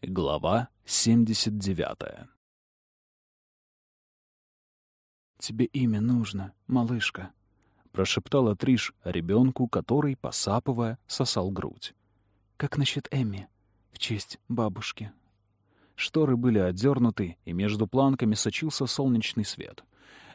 Глава 79 «Тебе имя нужно, малышка», — прошептала Триш ребенку, который, посапывая, сосал грудь. «Как насчет Эмми? В честь бабушки». Шторы были отдернуты, и между планками сочился солнечный свет.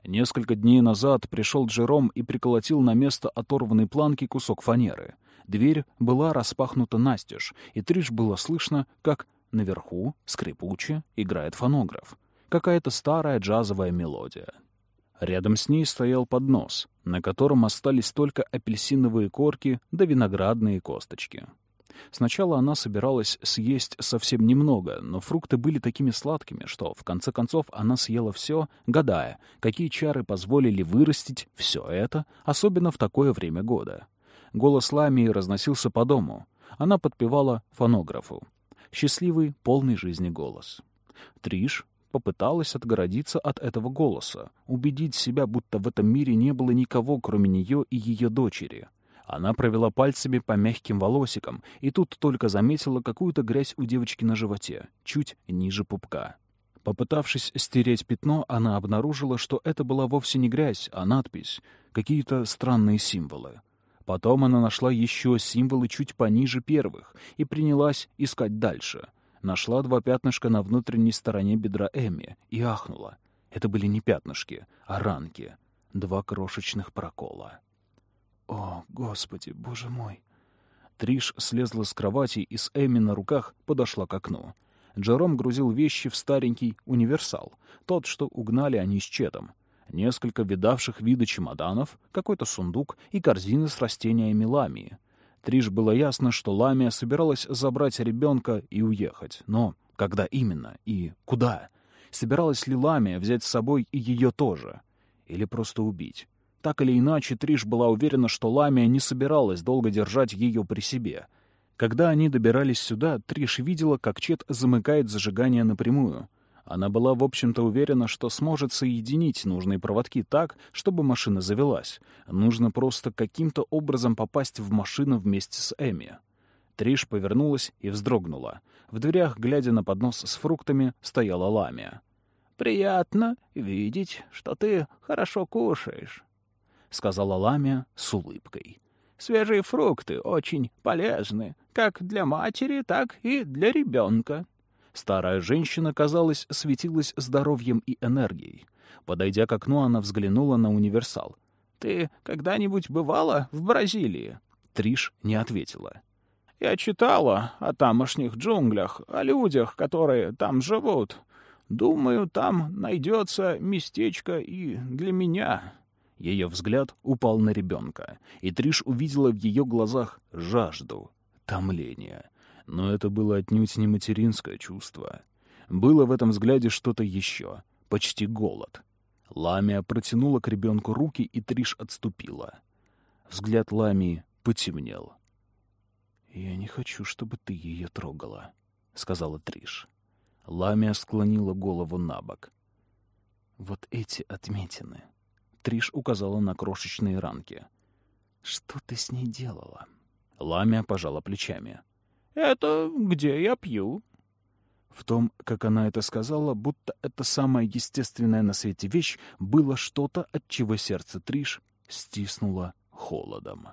Несколько дней назад пришел Джером и приколотил на место оторванной планки кусок фанеры. Дверь была распахнута настежь, и Триш было слышно, как Наверху, скрипуче, играет фонограф. Какая-то старая джазовая мелодия. Рядом с ней стоял поднос, на котором остались только апельсиновые корки да виноградные косточки. Сначала она собиралась съесть совсем немного, но фрукты были такими сладкими, что в конце концов она съела все, гадая, какие чары позволили вырастить все это, особенно в такое время года. Голос Ламии разносился по дому. Она подпевала фонографу счастливый, полный жизни голос. Триш попыталась отгородиться от этого голоса, убедить себя, будто в этом мире не было никого, кроме нее и ее дочери. Она провела пальцами по мягким волосикам, и тут только заметила какую-то грязь у девочки на животе, чуть ниже пупка. Попытавшись стереть пятно, она обнаружила, что это была вовсе не грязь, а надпись, какие-то странные символы. Потом она нашла еще символы чуть пониже первых и принялась искать дальше. Нашла два пятнышка на внутренней стороне бедра Эми и ахнула. Это были не пятнышки, а ранки. Два крошечных прокола. «О, Господи, Боже мой!» Триш слезла с кровати и с Эми на руках подошла к окну. Джером грузил вещи в старенький универсал, тот, что угнали они с Четом несколько видавших виды чемоданов, какой-то сундук и корзины с растениями ламии. Триш было ясно, что ламия собиралась забрать ребенка и уехать. Но когда именно и куда? Собиралась ли ламия взять с собой и ее тоже? Или просто убить? Так или иначе, Триш была уверена, что ламия не собиралась долго держать ее при себе. Когда они добирались сюда, Триш видела, как Чет замыкает зажигание напрямую — она была, в общем-то, уверена, что сможет соединить нужные проводки так, чтобы машина завелась. Нужно просто каким-то образом попасть в машину вместе с Эми. Триш повернулась и вздрогнула. В дверях, глядя на поднос с фруктами, стояла Ламия. «Приятно видеть, что ты хорошо кушаешь», — сказала Ламия с улыбкой. «Свежие фрукты очень полезны, как для матери, так и для ребенка». Старая женщина, казалось, светилась здоровьем и энергией. Подойдя к окну, она взглянула на универсал. «Ты когда-нибудь бывала в Бразилии?» Триш не ответила. «Я читала о тамошних джунглях, о людях, которые там живут. Думаю, там найдется местечко и для меня». Ее взгляд упал на ребенка, и Триш увидела в ее глазах жажду, томление. Но это было отнюдь не материнское чувство. Было в этом взгляде что-то еще, почти голод. Ламия протянула к ребенку руки, и Триш отступила. Взгляд Ламии потемнел. «Я не хочу, чтобы ты ее трогала», — сказала Триш. Ламия склонила голову на бок. «Вот эти отметины». Триш указала на крошечные ранки. «Что ты с ней делала?» Ламия пожала плечами. Это где я пью». В том, как она это сказала, будто это самая естественная на свете вещь, было что-то, от чего сердце Триш стиснуло холодом.